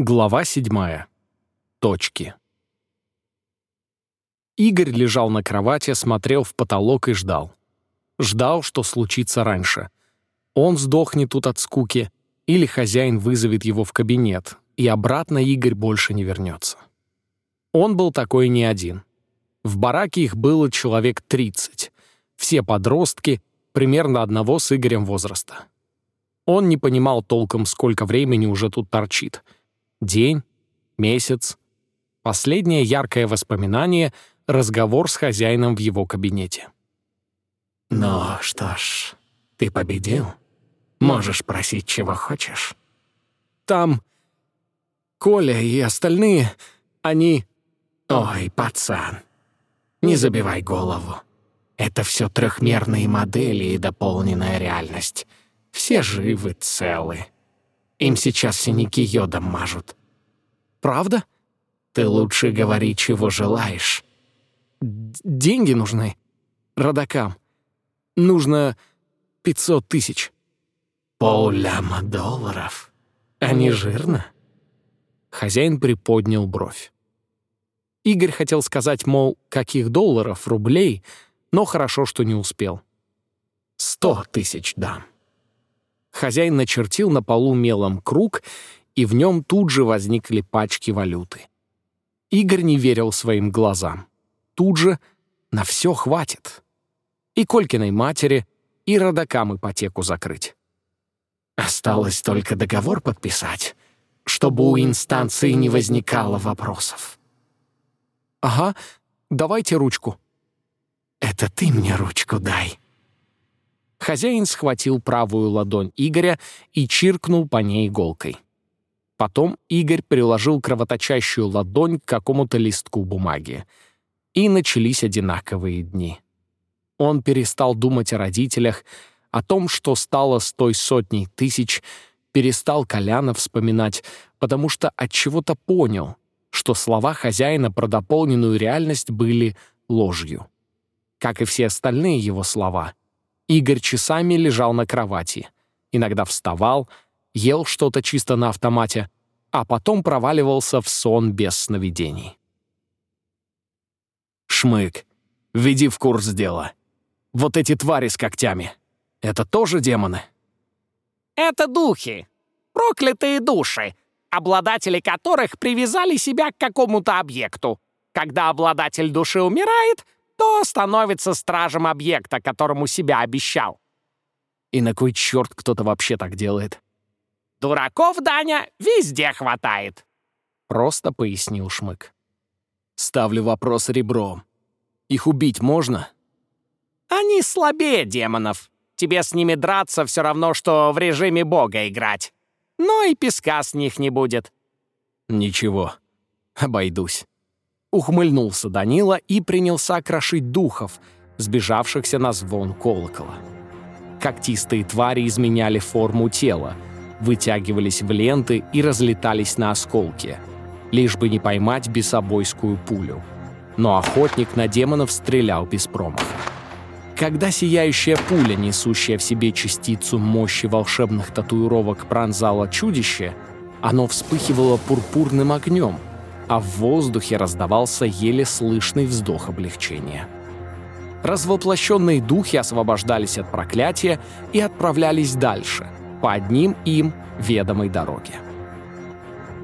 Глава седьмая. Точки. Игорь лежал на кровати, смотрел в потолок и ждал. Ждал, что случится раньше. Он сдохнет тут от скуки, или хозяин вызовет его в кабинет, и обратно Игорь больше не вернется. Он был такой не один. В бараке их было человек 30. Все подростки, примерно одного с Игорем возраста. Он не понимал толком, сколько времени уже тут торчит — День, месяц. Последнее яркое воспоминание — разговор с хозяином в его кабинете. «Ну что ж, ты победил. Можешь просить, чего хочешь». «Там Коля и остальные, они...» «Ой, пацан, не забивай голову. Это все трехмерные модели и дополненная реальность. Все живы, целы. Им сейчас синяки йодом мажут. Правда? Ты лучше говори, чего желаешь. Д деньги нужны. Родакам. Нужно 500 тысяч. Полляма долларов? А не жирно? Хозяин приподнял бровь. Игорь хотел сказать, мол, каких долларов, рублей, но хорошо, что не успел. «Сто тысяч дам». Хозяин начертил на полу мелом круг, и в нем тут же возникли пачки валюты. Игорь не верил своим глазам. Тут же на все хватит. И Колькиной матери, и родакам ипотеку закрыть. Осталось только договор подписать, чтобы у инстанции не возникало вопросов. «Ага, давайте ручку». «Это ты мне ручку дай», Хозяин схватил правую ладонь Игоря и чиркнул по ней иголкой. Потом Игорь приложил кровоточащую ладонь к какому-то листку бумаги. И начались одинаковые дни. Он перестал думать о родителях, о том, что стало с той сотней тысяч, перестал Коляна вспоминать, потому что от чего-то понял, что слова хозяина про дополненную реальность были ложью. Как и все остальные его слова — Игорь часами лежал на кровати. Иногда вставал, ел что-то чисто на автомате, а потом проваливался в сон без сновидений. «Шмык, введи в курс дела. Вот эти твари с когтями. Это тоже демоны?» «Это духи. Проклятые души, обладатели которых привязали себя к какому-то объекту. Когда обладатель души умирает, то становится стражем объекта, которому себя обещал. И на кой черт кто-то вообще так делает? Дураков, Даня, везде хватает. Просто пояснил Шмык. Ставлю вопрос ребром. Их убить можно? Они слабее демонов. Тебе с ними драться все равно, что в режиме бога играть. Но и песка с них не будет. Ничего, обойдусь. Ухмыльнулся Данила и принялся крошить духов, сбежавшихся на звон колокола. Когтистые твари изменяли форму тела, вытягивались в ленты и разлетались на осколки, лишь бы не поймать бесобойскую пулю. Но охотник на демонов стрелял без промаха. Когда сияющая пуля, несущая в себе частицу мощи волшебных татуировок, пронзала чудище, оно вспыхивало пурпурным огнем — а в воздухе раздавался еле слышный вздох облегчения. Развоплощенные духи освобождались от проклятия и отправлялись дальше, по одним им ведомой дороге.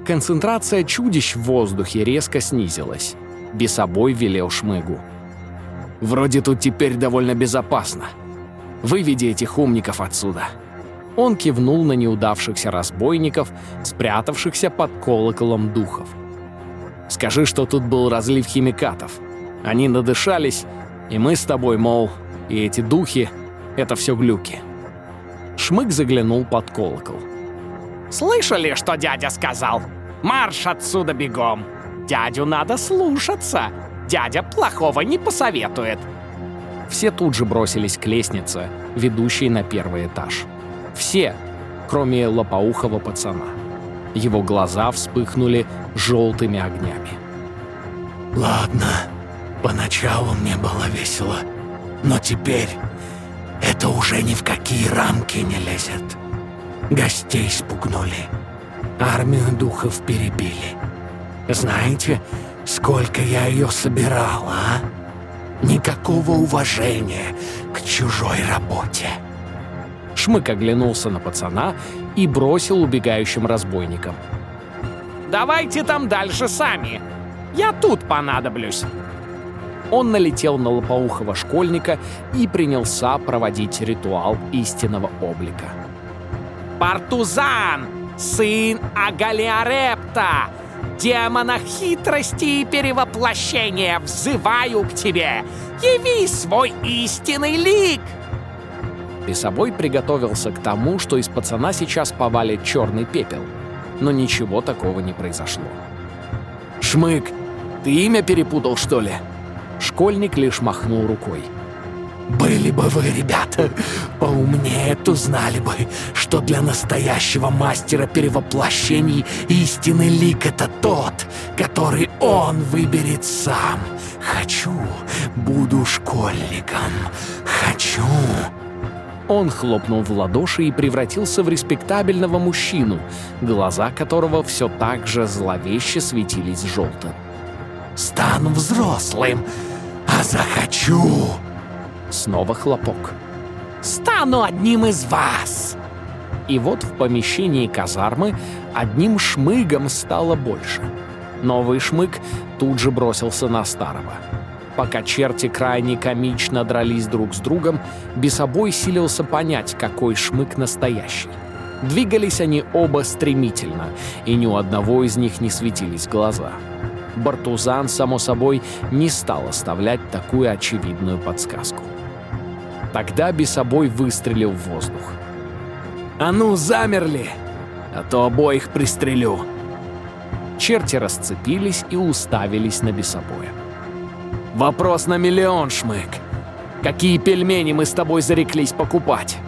Концентрация чудищ в воздухе резко снизилась. Бесобой велел Шмыгу. «Вроде тут теперь довольно безопасно. Выведи этих умников отсюда». Он кивнул на неудавшихся разбойников, спрятавшихся под колоколом духов. Скажи, что тут был разлив химикатов. Они надышались, и мы с тобой, мол, и эти духи — это все глюки». Шмык заглянул под колокол. «Слышали, что дядя сказал? Марш отсюда бегом! Дядю надо слушаться! Дядя плохого не посоветует!» Все тут же бросились к лестнице, ведущей на первый этаж. Все, кроме лопоухого пацана. Его глаза вспыхнули желтыми огнями. «Ладно, поначалу мне было весело, но теперь это уже ни в какие рамки не лезет. Гостей спугнули. Армию духов перебили. Знаете, сколько я ее собирал, а? Никакого уважения к чужой работе. Шмык оглянулся на пацана и бросил убегающим разбойникам. «Давайте там дальше сами. Я тут понадоблюсь». Он налетел на лопоухого школьника и принялся проводить ритуал истинного облика. «Партузан, сын Агалиарепта, демона хитрости и перевоплощения, взываю к тебе! Яви свой истинный лик!» Бесобой приготовился к тому, что из пацана сейчас повалит черный пепел. Но ничего такого не произошло. «Шмык, ты имя перепутал, что ли?» Школьник лишь махнул рукой. Были бы вы, ребята, поумнее, то знали бы, что для настоящего мастера перевоплощений истинный лик — это тот, который он выберет сам. Хочу, буду школьником. Хочу. Он хлопнул в ладоши и превратился в респектабельного мужчину, глаза которого все так же зловеще светились желтым. «Стану взрослым, а захочу!» Снова хлопок. «Стану одним из вас!» И вот в помещении казармы одним шмыгом стало больше. Новый шмык тут же бросился на старого. Пока черти крайне комично дрались друг с другом, Бесобой силился понять, какой шмык настоящий. Двигались они оба стремительно, и ни у одного из них не светились глаза. Бартузан, само собой, не стал оставлять такую очевидную подсказку. Тогда Бесобой выстрелил в воздух. «А ну, замерли! А то обоих пристрелю!» Черти расцепились и уставились на Бесобоя. «Вопрос на миллион, Шмык! Какие пельмени мы с тобой зареклись покупать?»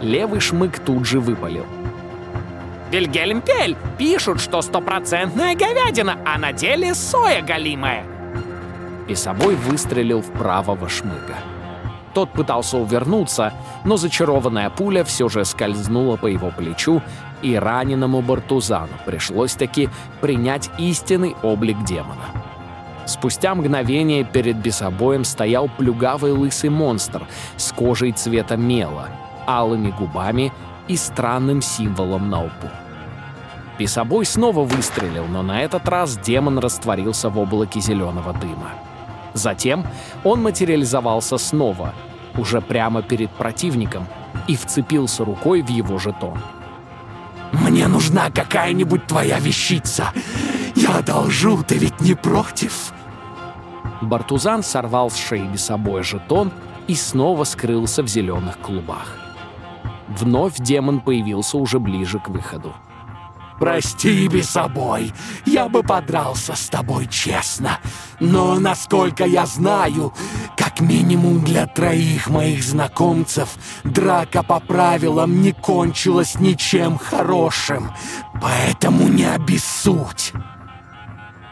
Левый Шмык тут же выпалил. Вильгельмпель пишут, что стопроцентная говядина, а на деле соя галимая. И собой выстрелил в правого шмыга. Тот пытался увернуться, но зачарованная пуля все же скользнула по его плечу, и раненому Бартузану пришлось-таки принять истинный облик демона. Спустя мгновение перед бесобоем стоял плюгавый лысый монстр с кожей цвета мела, алыми губами и странным символом на лбу. Бесобой снова выстрелил, но на этот раз демон растворился в облаке зеленого дыма. Затем он материализовался снова, уже прямо перед противником, и вцепился рукой в его жетон. «Мне нужна какая-нибудь твоя вещица! Я одолжу, ты ведь не против?» Бартузан сорвал с шеи Бесобоя жетон и снова скрылся в зеленых клубах. Вновь демон появился уже ближе к выходу. Прости, собой, я бы подрался с тобой честно. Но, насколько я знаю, минимум для троих моих знакомцев, драка по правилам не кончилась ничем хорошим. Поэтому не обессудь.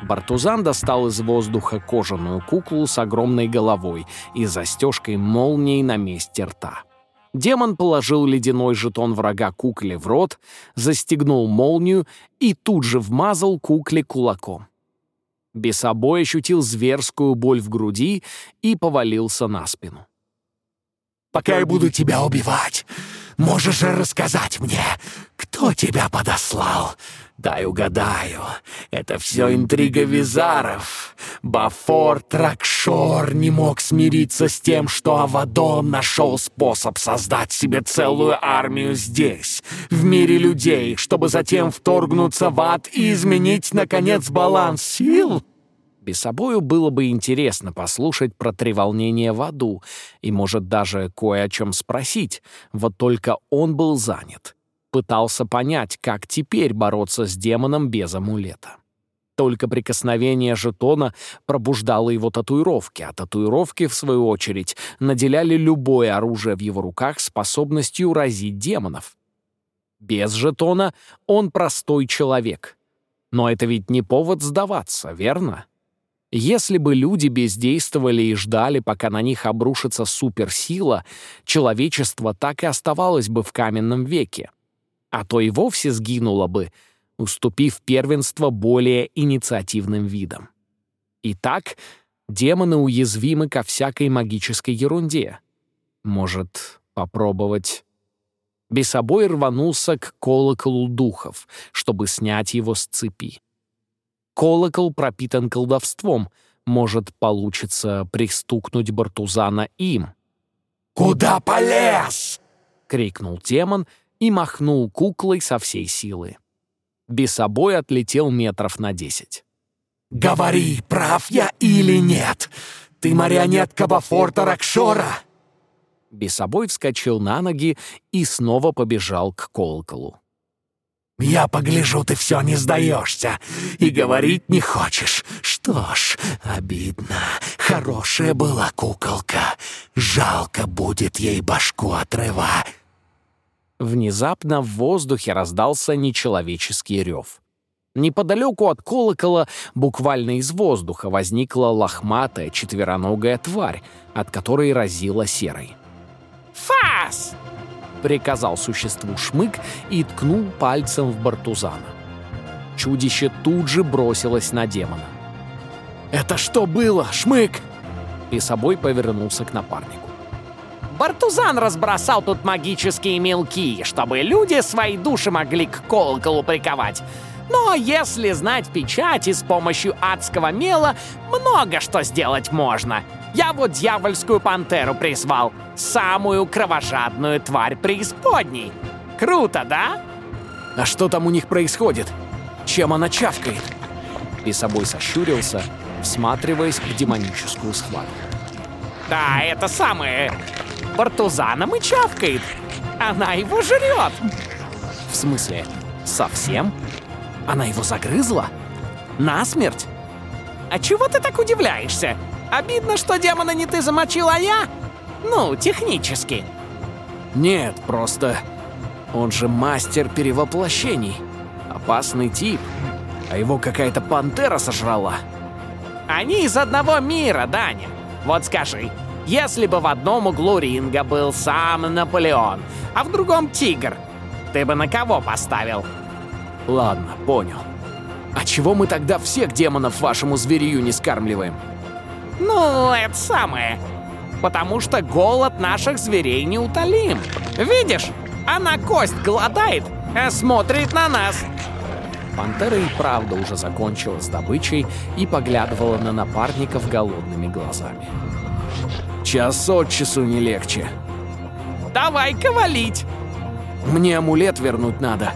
Бартузан достал из воздуха кожаную куклу с огромной головой и застежкой молнии на месте рта. Демон положил ледяной жетон врага кукле в рот, застегнул молнию и тут же вмазал кукле кулаком. Бесобой ощутил зверскую боль в груди и повалился на спину. «Пока я буду тебя убивать, можешь же рассказать мне, кто тебя подослал? Дай угадаю, это все интрига Визаров. Бафор Тракшор не мог смириться с тем, что Авадон нашел способ создать себе целую армию здесь, в мире людей, чтобы затем вторгнуться в ад и изменить, наконец, баланс сил. Без собою было бы интересно послушать про треволнение в аду и, может, даже кое о чем спросить, вот только он был занят пытался понять, как теперь бороться с демоном без амулета. Только прикосновение жетона пробуждало его татуировки, а татуировки, в свою очередь, наделяли любое оружие в его руках способностью разить демонов. Без жетона он простой человек. Но это ведь не повод сдаваться, верно? Если бы люди бездействовали и ждали, пока на них обрушится суперсила, человечество так и оставалось бы в каменном веке а то и вовсе сгинула бы, уступив первенство более инициативным видам. Итак, демоны уязвимы ко всякой магической ерунде. Может, попробовать... Бесобой рванулся к колоколу духов, чтобы снять его с цепи. Колокол пропитан колдовством, может, получится пристукнуть Бартузана им. «Куда полез?» — крикнул демон и махнул куклой со всей силы. Бесобой отлетел метров на десять. «Говори, прав я или нет? Ты марионетка Бафорта Ракшора!» Бесобой вскочил на ноги и снова побежал к колоколу. «Я погляжу, ты все не сдаешься и говорить не хочешь. Что ж, обидно. Хорошая была куколка. Жалко будет ей башку отрывать». Внезапно в воздухе раздался нечеловеческий рев. Неподалеку от колокола, буквально из воздуха, возникла лохматая четвероногая тварь, от которой разила серой. «Фас!» — приказал существу Шмык и ткнул пальцем в Бартузана. Чудище тут же бросилось на демона. «Это что было, Шмык?» И собой повернулся к напарнику. Бартузан разбросал тут магические мелки, чтобы люди свои души могли к колоколу приковать. Но если знать печати с помощью адского мела, много что сделать можно. Я вот дьявольскую пантеру призвал. Самую кровожадную тварь преисподней. Круто, да? А что там у них происходит? Чем она чавкает? И собой сощурился, всматриваясь в демоническую схватку. Да, это самое. Бартузаном и чавкает. Она его жрет. В смысле, совсем? Она его загрызла? Насмерть? А чего ты так удивляешься? Обидно, что демона не ты замочил, а я? Ну, технически. Нет, просто... Он же мастер перевоплощений. Опасный тип. А его какая-то пантера сожрала. Они из одного мира, Даня. Вот скажи, если бы в одном углу ринга был сам Наполеон, а в другом тигр, ты бы на кого поставил? Ладно, понял. А чего мы тогда всех демонов вашему зверью не скармливаем? Ну, это самое. Потому что голод наших зверей неутолим. Видишь, она кость голодает, а смотрит на нас. Пантера и правда уже закончила с добычей и поглядывала на напарников голодными глазами. Час от часу не легче. Давай-ка валить. Мне амулет вернуть надо.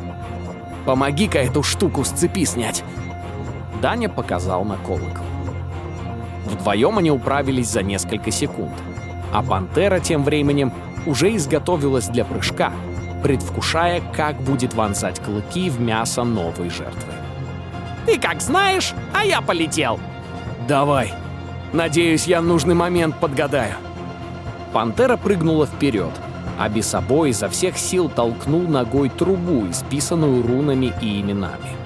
Помоги-ка эту штуку с цепи снять. Даня показал на колокол. Вдвоем они управились за несколько секунд. А пантера тем временем уже изготовилась для прыжка, предвкушая, как будет вонзать клыки в мясо новой жертвы. «Ты как знаешь, а я полетел!» «Давай! Надеюсь, я нужный момент подгадаю!» Пантера прыгнула вперед, а Бесобой изо всех сил толкнул ногой трубу, исписанную рунами и именами.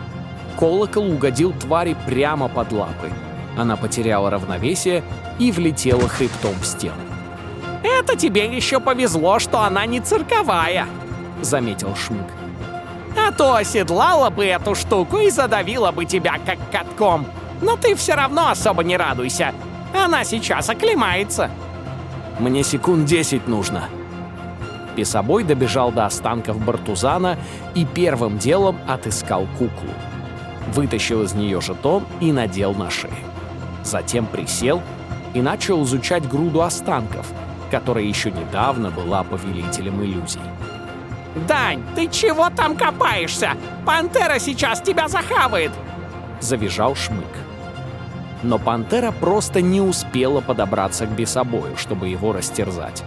Колокол угодил твари прямо под лапы, она потеряла равновесие и влетела хребтом в стену. «Это тебе еще повезло, что она не цирковая», — заметил Шмык. «А то оседлала бы эту штуку и задавила бы тебя как катком. Но ты все равно особо не радуйся. Она сейчас оклемается». «Мне секунд десять нужно». Песобой добежал до останков Бартузана и первым делом отыскал куклу. Вытащил из нее жетон и надел на шею затем присел и начал изучать груду останков, которая еще недавно была повелителем иллюзий. «Дань, ты чего там копаешься? Пантера сейчас тебя захавает!» — завизжал Шмык. Но пантера просто не успела подобраться к бесобою, чтобы его растерзать.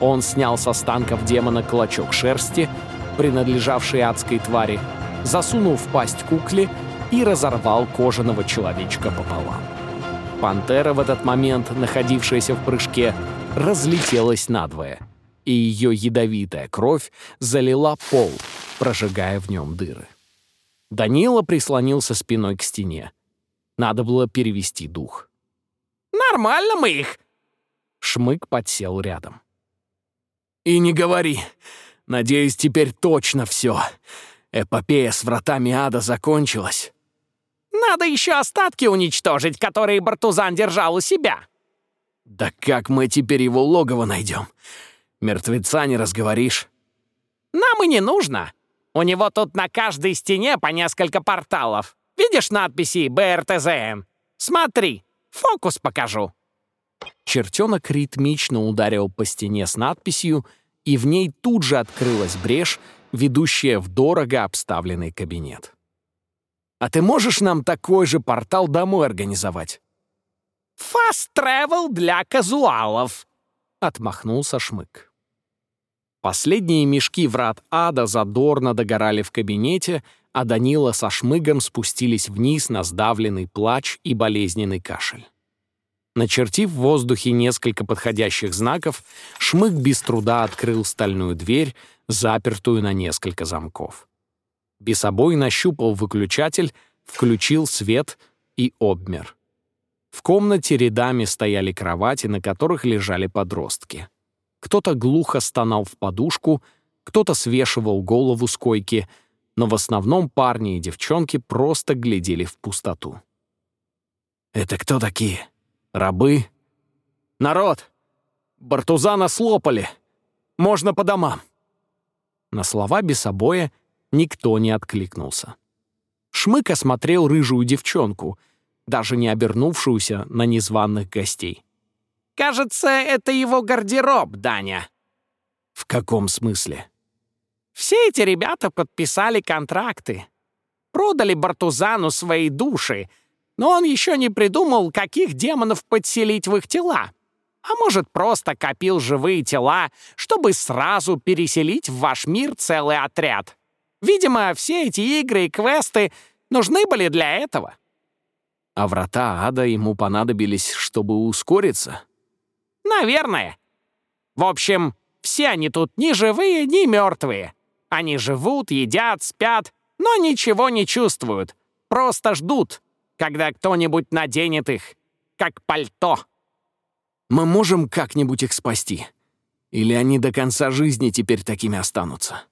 Он снял с останков демона клочок шерсти, принадлежавший адской твари, засунул в пасть кукле и разорвал кожаного человечка пополам. Пантера в этот момент, находившаяся в прыжке, разлетелась надвое, и ее ядовитая кровь залила пол, прожигая в нем дыры. Данила прислонился спиной к стене. Надо было перевести дух. «Нормально мы их!» Шмык подсел рядом. «И не говори. Надеюсь, теперь точно все. эпопея с вратами ада закончилась. Надо еще остатки уничтожить, которые Бартузан держал у себя. Да как мы теперь его логово найдем? Мертвеца не разговоришь. Нам и не нужно. У него тут на каждой стене по несколько порталов. Видишь надписи БРТЗН? Смотри, фокус покажу. Чертенок ритмично ударил по стене с надписью, и в ней тут же открылась брешь, ведущая в дорого обставленный кабинет. «А ты можешь нам такой же портал домой организовать?» «Fast travel для казуалов», — отмахнулся Шмык. Последние мешки врат ада задорно догорали в кабинете, а Данила со Шмыгом спустились вниз на сдавленный плач и болезненный кашель. Начертив в воздухе несколько подходящих знаков, Шмык без труда открыл стальную дверь, запертую на несколько замков. Бесобой нащупал выключатель, включил свет и обмер. В комнате рядами стояли кровати, на которых лежали подростки. Кто-то глухо стонал в подушку, кто-то свешивал голову с койки, но в основном парни и девчонки просто глядели в пустоту. «Это кто такие? Рабы?» «Народ! Бартузана слопали! Можно по домам!» На слова бесобоя никто не откликнулся. Шмык осмотрел рыжую девчонку, даже не обернувшуюся на незваных гостей. «Кажется, это его гардероб, Даня». «В каком смысле?» «Все эти ребята подписали контракты. Продали Бартузану свои души, но он еще не придумал, каких демонов подселить в их тела. А может, просто копил живые тела, чтобы сразу переселить в ваш мир целый отряд. Видимо, все эти игры и квесты нужны были для этого. А врата ада ему понадобились, чтобы ускориться? Наверное. В общем, все они тут ни живые, ни мертвые. Они живут, едят, спят, но ничего не чувствуют. Просто ждут, когда кто-нибудь наденет их, как пальто. Мы можем как-нибудь их спасти? Или они до конца жизни теперь такими останутся?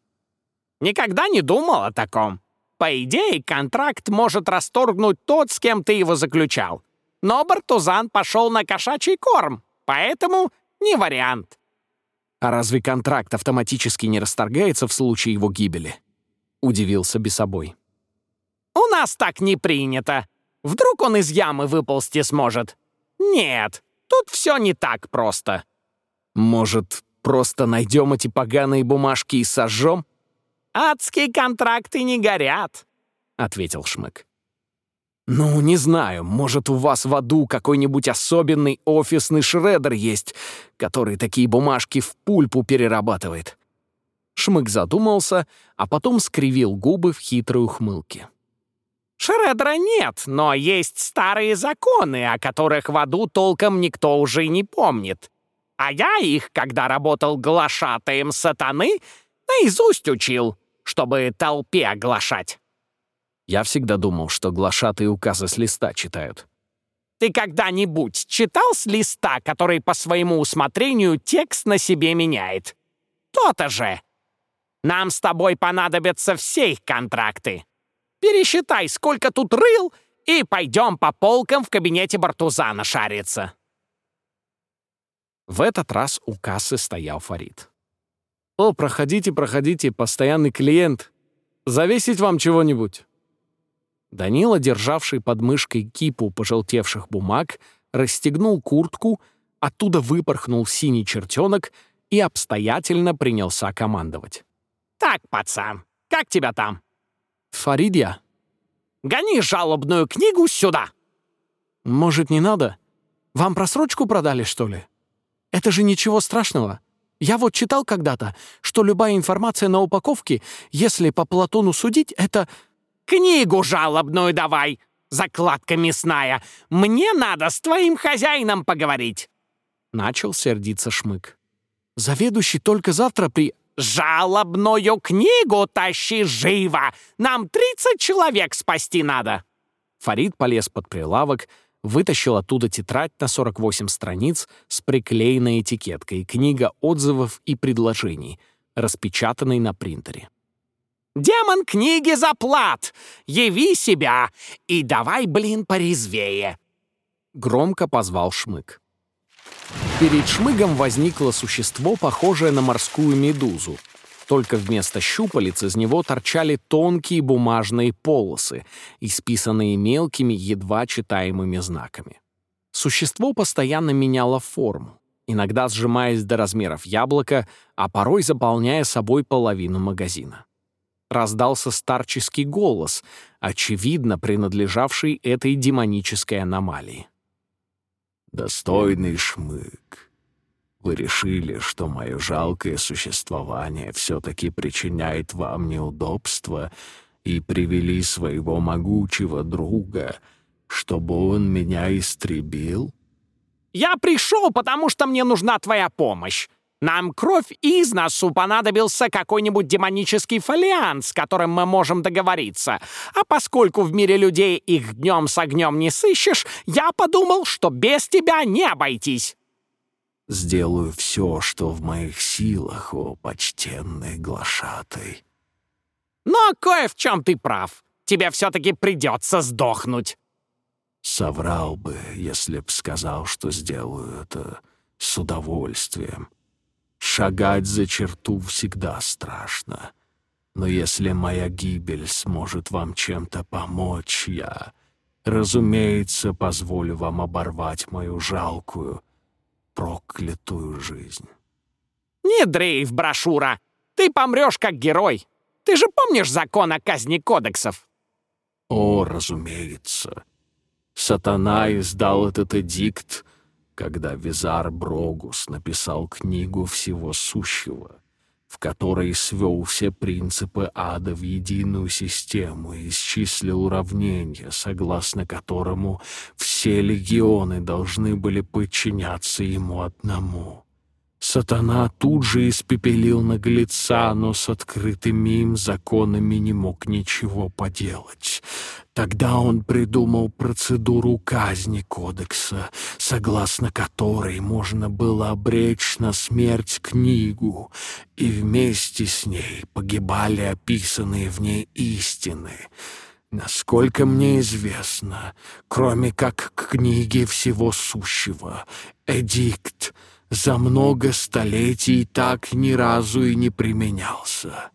Никогда не думал о таком. По идее, контракт может расторгнуть тот, с кем ты его заключал. Но Бартузан пошел на кошачий корм, поэтому не вариант. А разве контракт автоматически не расторгается в случае его гибели? Удивился Бесобой. У нас так не принято. Вдруг он из ямы выползти сможет? Нет, Тут все не так просто. Может, просто найдем эти поганые бумажки и сожжем? Адские контракты не горят, ответил Шмык. «Ну, не знаю, может, у вас в аду какой-нибудь особенный офисный шредер есть, который такие бумажки в пульпу перерабатывает». Шмык задумался, а потом скривил губы в хитрой ухмылке. Шредера нет, но есть старые законы, о которых в аду толком никто уже не помнит. А я их, когда работал глашатаем сатаны, наизусть учил, чтобы толпе оглашать. Я всегда думал, что глашатые указы с листа читают. Ты когда-нибудь читал с листа, который по своему усмотрению текст на себе меняет? То-то же. Нам с тобой понадобятся все их контракты. Пересчитай, сколько тут рыл, и пойдем по полкам в кабинете Бартузана шариться». В этот раз у кассы стоял Фарид. «О, проходите, проходите, постоянный клиент. Завесить вам чего-нибудь?» Данила, державший под мышкой кипу пожелтевших бумаг, расстегнул куртку, оттуда выпорхнул синий чертенок и обстоятельно принялся командовать. «Так, пацан, как тебя там?» Фаридья. Гони жалобную книгу сюда!» «Может, не надо? Вам просрочку продали, что ли? Это же ничего страшного. Я вот читал когда-то, что любая информация на упаковке, если по Платону судить, это...» «Книгу жалобную давай, закладка мясная. Мне надо с твоим хозяином поговорить!» Начал сердиться Шмык. «Заведующий только завтра при...» «Жалобную книгу тащи живо! Нам 30 человек спасти надо!» Фарид полез под прилавок, вытащил оттуда тетрадь на 48 страниц с приклеенной этикеткой «Книга отзывов и предложений», распечатанной на принтере. Демон книги заплат! Яви себя и давай, блин, порезвее!» Громко позвал Шмык. Перед Шмыгом возникло существо, похожее на морскую медузу. Только вместо щупалец из него торчали тонкие бумажные полосы, исписанные мелкими, едва читаемыми знаками. Существо постоянно меняло форму, иногда сжимаясь до размеров яблока, а порой заполняя собой половину магазина раздался старческий голос, очевидно принадлежавший этой демонической аномалии. «Достойный шмык, вы решили, что мое жалкое существование все-таки причиняет вам неудобства и привели своего могучего друга, чтобы он меня истребил?» «Я пришел, потому что мне нужна твоя помощь. Нам кровь из носу понадобился какой-нибудь демонический фолиант, с которым мы можем договориться. А поскольку в мире людей их днем с огнем не сыщешь, я подумал, что без тебя не обойтись. Сделаю все, что в моих силах, о почтенный глашатый. Но кое в чем ты прав. Тебе все-таки придется сдохнуть. Соврал бы, если б сказал, что сделаю это с удовольствием. Шагать за черту всегда страшно. Но если моя гибель сможет вам чем-то помочь, я, разумеется, позволю вам оборвать мою жалкую, проклятую жизнь. Не дрейф, брошюра! Ты помрешь как герой! Ты же помнишь закон о казни кодексов? О, разумеется. Сатана издал этот эдикт — когда Визар Брогус написал книгу всего сущего, в которой свел все принципы ада в единую систему и исчислил уравнение, согласно которому все легионы должны были подчиняться ему одному. Сатана тут же испепелил наглеца, но с открытыми им законами не мог ничего поделать. Тогда он придумал процедуру казни кодекса, согласно которой можно было обречь на смерть книгу, и вместе с ней погибали описанные в ней истины. Насколько мне известно, кроме как книги всего сущего, эдикт за много столетий так ни разу и не применялся.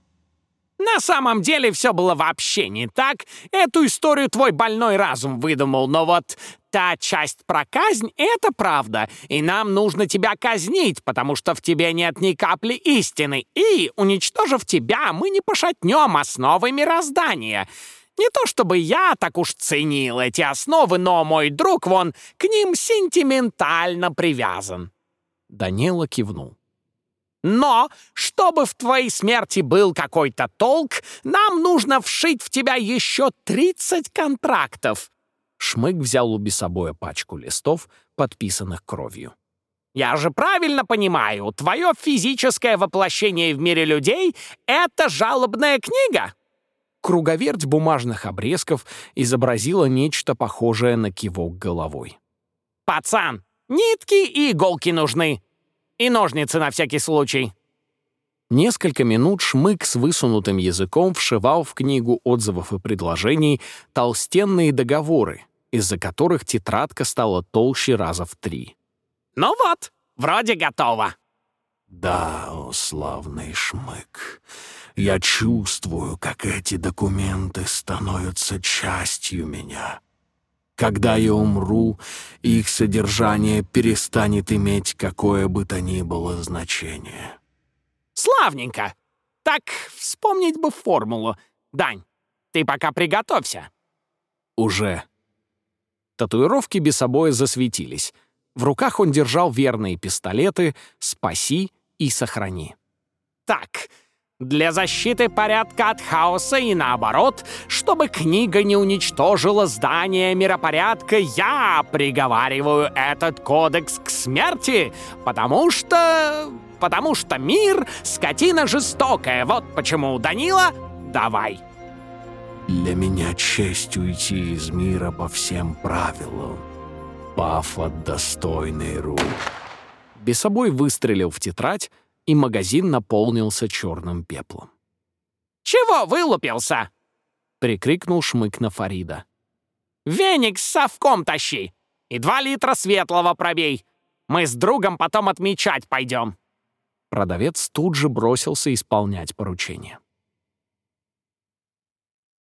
На самом деле все было вообще не так. Эту историю твой больной разум выдумал, но вот та часть про казнь — это правда, и нам нужно тебя казнить, потому что в тебе нет ни капли истины, и, уничтожив тебя, мы не пошатнем основы мироздания». Не то чтобы я так уж ценил эти основы, но мой друг, вон, к ним сентиментально привязан». Данила кивнул. Но, чтобы в твоей смерти был какой-то толк, нам нужно вшить в тебя еще 30 контрактов». Шмык взял у бесобоя пачку листов, подписанных кровью. «Я же правильно понимаю, твое физическое воплощение в мире людей — это жалобная книга?» Круговерть бумажных обрезков изобразила нечто похожее на кивок головой. «Пацан, нитки и иголки нужны. И ножницы на всякий случай». Несколько минут Шмык с высунутым языком вшивал в книгу отзывов и предложений толстенные договоры, из-за которых тетрадка стала толще раза в три. «Ну вот, вроде готово». «Да, о, славный Шмык, я чувствую, как эти документы становятся частью меня». Когда я умру, их содержание перестанет иметь какое бы то ни было значение. Славненько. Так вспомнить бы формулу. Дань, ты пока приготовься. Уже. Татуировки без собой засветились. В руках он держал верные пистолеты «Спаси» и «Сохрани». Так, для защиты порядка от хаоса и наоборот, чтобы книга не уничтожила здание миропорядка, я приговариваю этот кодекс к смерти, потому что... потому что мир — скотина жестокая. Вот почему, Данила, давай. Для меня честь уйти из мира по всем правилам, пав от достойной рук. Бесобой выстрелил в тетрадь, и магазин наполнился черным пеплом. «Чего вылупился?» — прикрикнул Шмык на Фарида. «Веник с совком тащи и два литра светлого пробей. Мы с другом потом отмечать пойдем». Продавец тут же бросился исполнять поручение.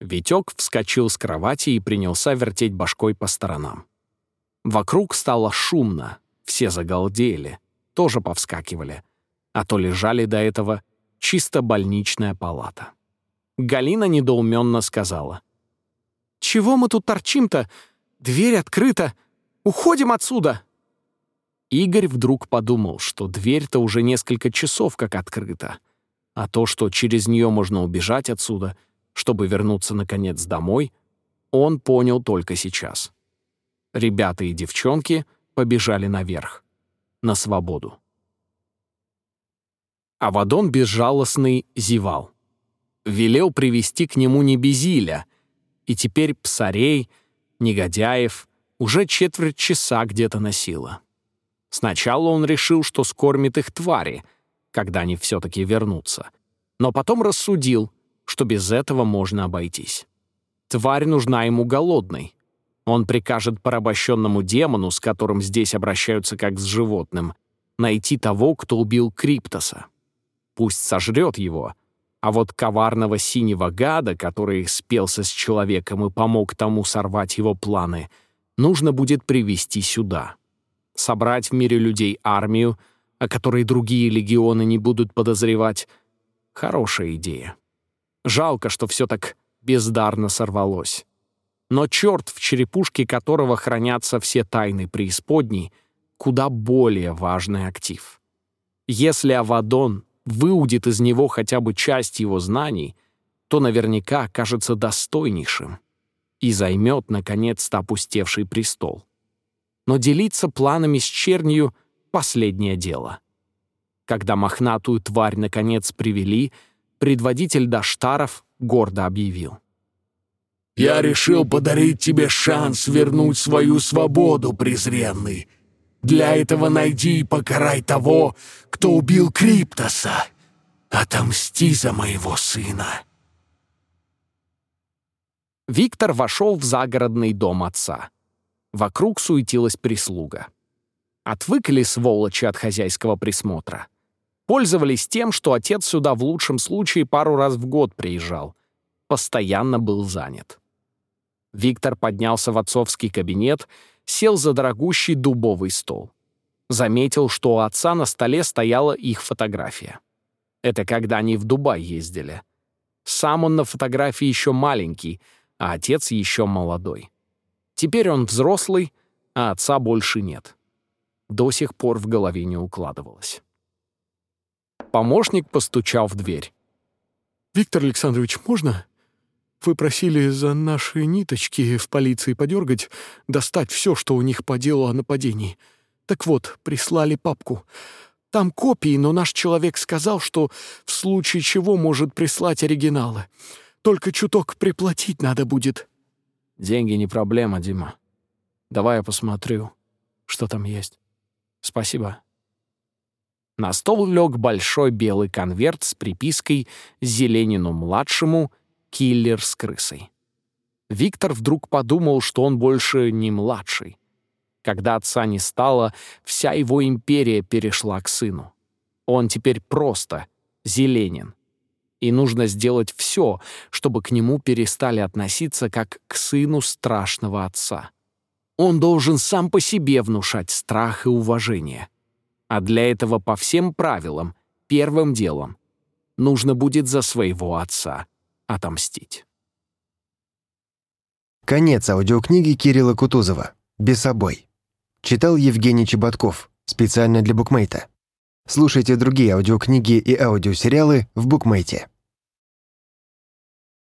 Витек вскочил с кровати и принялся вертеть башкой по сторонам. Вокруг стало шумно, все загалдели, тоже повскакивали, а то лежали до этого чисто больничная палата. Галина недоуменно сказала. «Чего мы тут торчим-то? Дверь открыта. Уходим отсюда!» Игорь вдруг подумал, что дверь-то уже несколько часов как открыта, а то, что через нее можно убежать отсюда, чтобы вернуться, наконец, домой, он понял только сейчас. Ребята и девчонки побежали наверх, на свободу. Авадон безжалостный зевал велел привести к нему Небезиля, и теперь псарей, негодяев, уже четверть часа где-то носило. Сначала он решил, что скормит их твари, когда они все-таки вернутся, но потом рассудил, что без этого можно обойтись. Тварь нужна ему голодной. Он прикажет порабощенному демону, с которым здесь обращаются как с животным, найти того, кто убил Криптоса. Пусть сожрет его — а вот коварного синего гада, который спелся с человеком и помог тому сорвать его планы, нужно будет привести сюда. Собрать в мире людей армию, о которой другие легионы не будут подозревать. Хорошая идея. Жалко, что все так бездарно сорвалось. Но черт, в черепушке которого хранятся все тайны преисподней, куда более важный актив. Если Авадон выудит из него хотя бы часть его знаний, то наверняка окажется достойнейшим и займет, наконец-то, опустевший престол. Но делиться планами с чернью — последнее дело. Когда мохнатую тварь, наконец, привели, предводитель Даштаров гордо объявил. «Я решил подарить тебе шанс вернуть свою свободу, презренный, для этого найди и покарай того, кто убил Криптоса. Отомсти за моего сына». Виктор вошел в загородный дом отца. Вокруг суетилась прислуга. Отвыкли сволочи от хозяйского присмотра. Пользовались тем, что отец сюда в лучшем случае пару раз в год приезжал. Постоянно был занят. Виктор поднялся в отцовский кабинет сел за дорогущий дубовый стол. Заметил, что у отца на столе стояла их фотография. Это когда они в Дубай ездили. Сам он на фотографии еще маленький, а отец еще молодой. Теперь он взрослый, а отца больше нет. До сих пор в голове не укладывалось. Помощник постучал в дверь. «Виктор Александрович, можно?» Вы просили за наши ниточки в полиции подергать, достать все, что у них по делу о нападении. Так вот, прислали папку. Там копии, но наш человек сказал, что в случае чего может прислать оригиналы. Только чуток приплатить надо будет». «Деньги не проблема, Дима. Давай я посмотрю, что там есть. Спасибо». На стол лег большой белый конверт с припиской «Зеленину-младшему» киллер с крысой. Виктор вдруг подумал, что он больше не младший. Когда отца не стало, вся его империя перешла к сыну. Он теперь просто Зеленин. И нужно сделать все, чтобы к нему перестали относиться как к сыну страшного отца. Он должен сам по себе внушать страх и уважение. А для этого по всем правилам, первым делом, нужно будет за своего отца отомстить. Конец аудиокниги Кирилла Кутузова «Бесобой». Читал Евгений Чеботков специально для букмейта. Слушайте другие аудиокниги и аудиосериалы в букмейте.